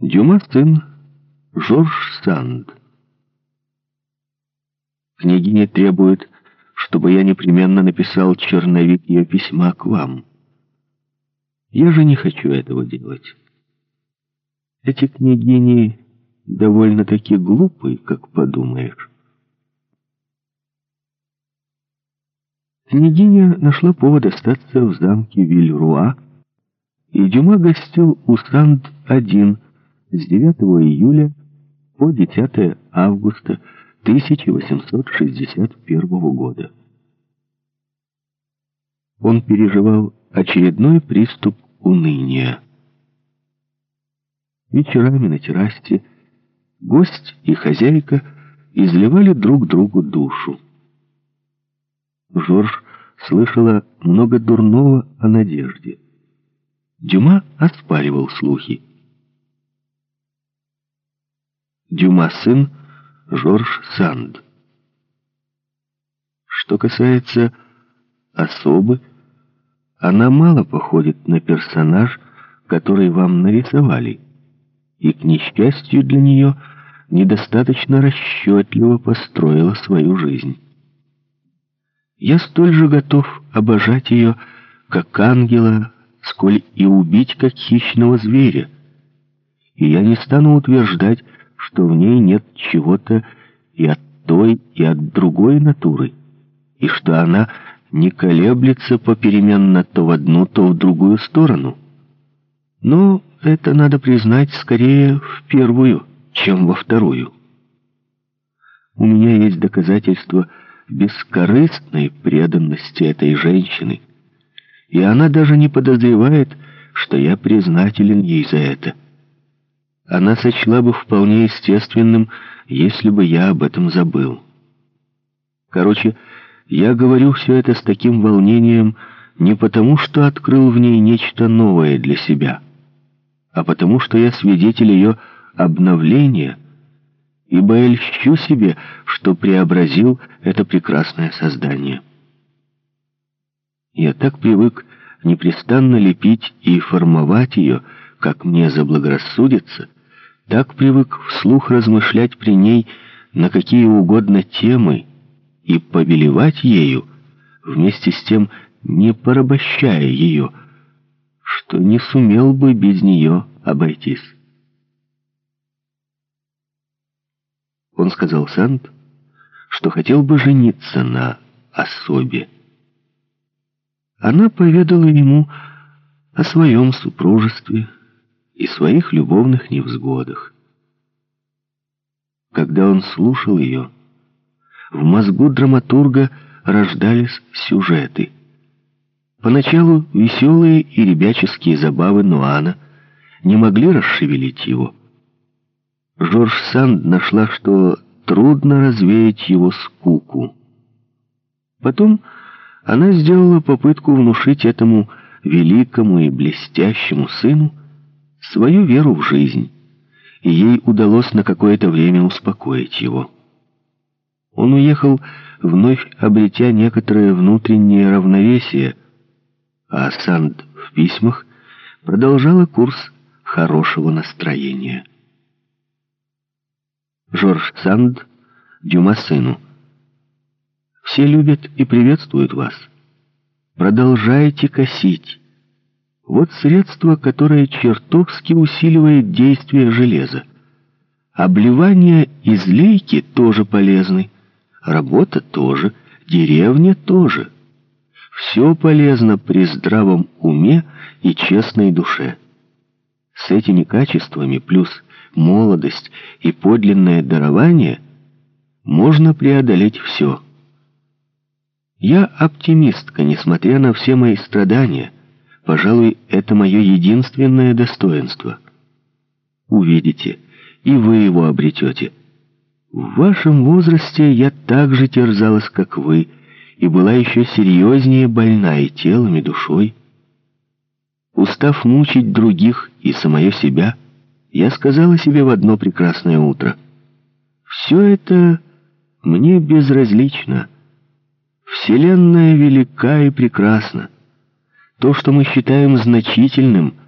Дюма сын Жорж Санд. Княгиня требует, чтобы я непременно написал черновик ее письма к вам. Я же не хочу этого делать. Эти княгини довольно-таки глупые, как подумаешь. Княгиня нашла повод остаться в замке Вильруа, и Дюма гостил у Санд один с 9 июля по 10 августа 1861 года. Он переживал очередной приступ уныния. Вечерами на террасе гость и хозяйка изливали друг другу душу. Жорж слышала много дурного о надежде. Дюма оспаривал слухи. Дюма сын Жорж Санд. Что касается особы, она мало походит на персонаж, который вам нарисовали, и, к несчастью для нее, недостаточно расчетливо построила свою жизнь. Я столь же готов обожать ее, как ангела, сколь и убить, как хищного зверя. И я не стану утверждать, что в ней нет чего-то и от той, и от другой натуры, и что она не колеблется попеременно то в одну, то в другую сторону. Но это надо признать скорее в первую, чем во вторую. У меня есть доказательства бескорыстной преданности этой женщины, и она даже не подозревает, что я признателен ей за это. Она сочла бы вполне естественным, если бы я об этом забыл. Короче, я говорю все это с таким волнением не потому, что открыл в ней нечто новое для себя, а потому, что я свидетель ее обновления, ибо я льщу себе, что преобразил это прекрасное создание. Я так привык непрестанно лепить и формовать ее, как мне заблагорассудится, так привык вслух размышлять при ней на какие угодно темы, и повелевать ею, вместе с тем не порабощая ее, что не сумел бы без нее обойтись. Он сказал Сант, что хотел бы жениться на особе. Она поведала ему о своем супружестве и своих любовных невзгодах. Когда он слушал ее, в мозгу драматурга рождались сюжеты. Поначалу веселые и ребяческие забавы Нуана не могли расшевелить его. Жорж Санд нашла, что трудно развеять его скуку. Потом она сделала попытку внушить этому великому и блестящему сыну свою веру в жизнь, и ей удалось на какое-то время успокоить его. Он уехал, вновь обретя некоторое внутреннее равновесие, а Санд в письмах продолжала курс хорошего настроения. Жорж Санд, Дюма сыну. Все любят и приветствуют вас. Продолжайте косить. Вот средство, которое чертовски усиливает действие железа. Обливание из лейки тоже полезны. Работа тоже, деревня тоже. Все полезно при здравом уме и честной душе. С этими качествами плюс молодость и подлинное дарование можно преодолеть все. Я оптимистка, несмотря на все мои страдания. Пожалуй, это мое единственное достоинство. Увидите, и вы его обретете. В вашем возрасте я так же терзалась, как вы, и была еще серьезнее больна и телом, и душой. Устав мучить других и самое себя, я сказала себе в одно прекрасное утро. Все это мне безразлично. Вселенная велика и прекрасна. То, что мы считаем значительным —